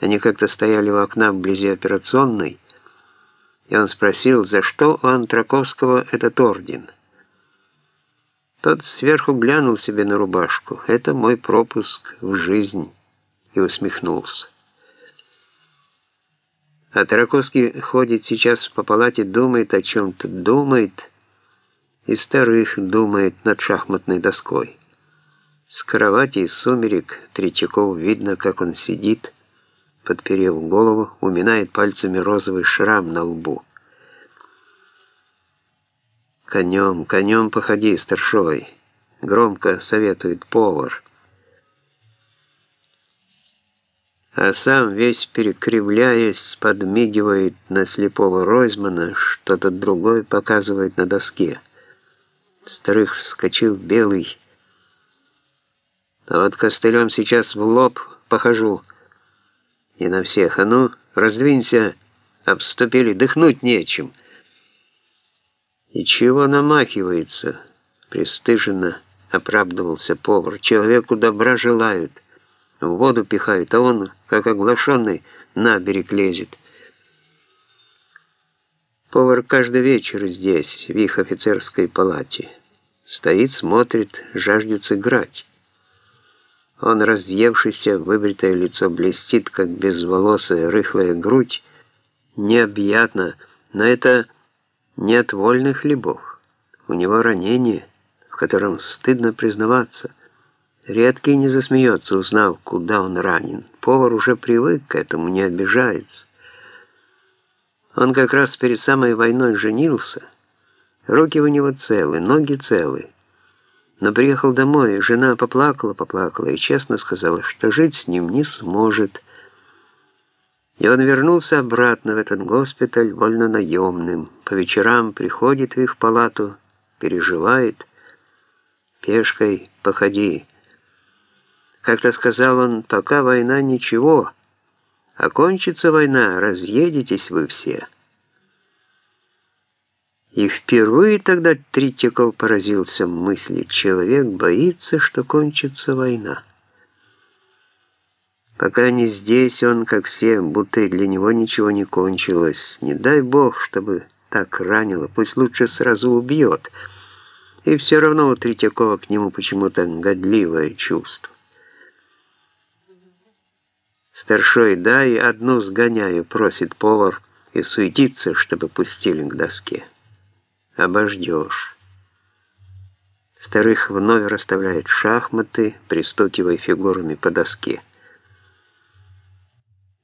Они как-то стояли у окна вблизи операционной, и он спросил, за что у Антраковского этот орден. Тот сверху глянул себе на рубашку. «Это мой пропуск в жизнь», и усмехнулся. А Тараковский ходит сейчас по палате, думает о чем-то, думает, и старых думает над шахматной доской. С кровати из сумерек Третьяков видно, как он сидит, подперев голову, уминает пальцами розовый шрам на лбу. «Конем, конем походи, старшой!» — громко советует повар. А сам, весь перекривляясь, подмигивает на слепого Ройзмана, что-то другое показывает на доске. Старых вскочил белый. А вот костылем сейчас в лоб похожу. И на всех, а ну, раздвинься, обступили, дыхнуть нечем. «И чего намахивается?» — пристыженно оправдывался повар. «Человеку добра желают, в воду пихают, а он, как оглашенный, на берег лезет». Повар каждый вечер здесь, в их офицерской палате. Стоит, смотрит, жаждет играть. Он, разъевшийся, выбритое лицо блестит, как безволосая рыхлая грудь, необъятно, но это не от вольных хлебов. У него ранение, в котором стыдно признаваться. Редкий не засмеется, узнав, куда он ранен. Повар уже привык к этому, не обижается. Он как раз перед самой войной женился. Руки у него целы, ноги целы. Но приехал домой, жена поплакала, поплакала и честно сказала, что жить с ним не сможет. И он вернулся обратно в этот госпиталь вольно наемным. По вечерам приходит в их палату, переживает. «Пешкой походи». Как-то сказал он, пока война ничего, а кончится война, разъедетесь вы все. И впервые тогда Третьяков поразился мысли, человек боится, что кончится война. Пока они здесь, он, как все, будто для него ничего не кончилось. Не дай бог, чтобы так ранило, пусть лучше сразу убьет. И все равно у Третьякова к нему почему-то годливое чувство. «Старшой, дай одну сгоняю», — просит повар, и суетится, чтобы пустили к доске. «Обождешь». Старых вновь расставляет шахматы, пристукивая фигурами по доске.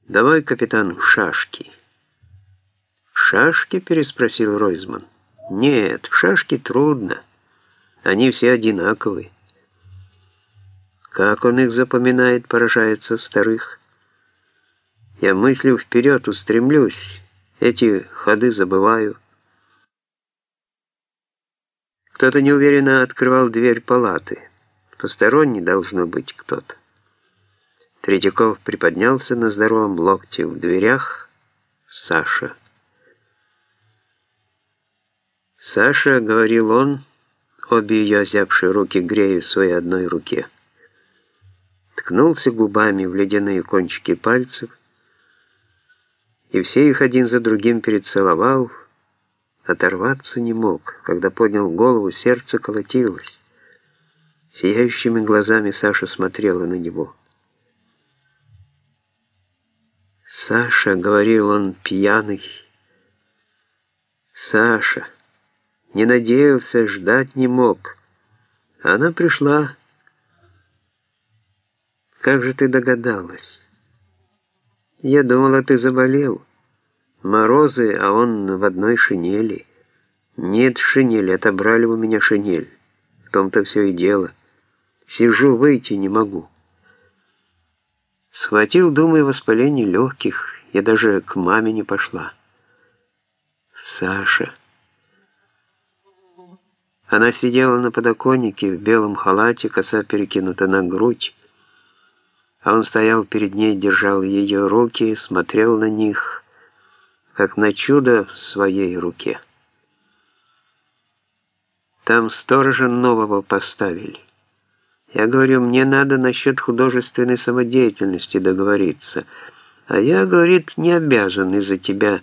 «Давай, капитан, в шашки». «В шашки?» — переспросил Ройзман. «Нет, в шашки трудно. Они все одинаковые». «Как он их запоминает?» — поражается старых. «Я мыслью вперед устремлюсь, эти ходы забываю». Кто-то неуверенно открывал дверь палаты. Посторонний должно быть кто-то. Третьяков приподнялся на здоровом локте в дверях. Саша. «Саша», — говорил он, обе ее озябшие руки грея в своей одной руке. Ткнулся губами в ледяные кончики пальцев, и все их один за другим перецеловал, оторваться не мог. Когда поднял голову, сердце колотилось. Сияющими глазами Саша смотрела на него. «Саша», — говорил он пьяный, — «Саша». Не надеялся, ждать не мог. Она пришла. «Как же ты догадалась?» «Я думала, ты заболел. Морозы, а он в одной шинели». «Нет шинели, отобрали у меня шинель. В том-то все и дело. Сижу, выйти не могу». Схватил, думаю, воспаление легких. Я даже к маме не пошла. Саша. Она сидела на подоконнике в белом халате, коса перекинута на грудь. А он стоял перед ней, держал ее руки, смотрел на них, как на чудо в своей руке. Там сторожа нового поставили. Я говорю, мне надо насчет художественной самодеятельности договориться. А я, говорит, не обязан из-за тебя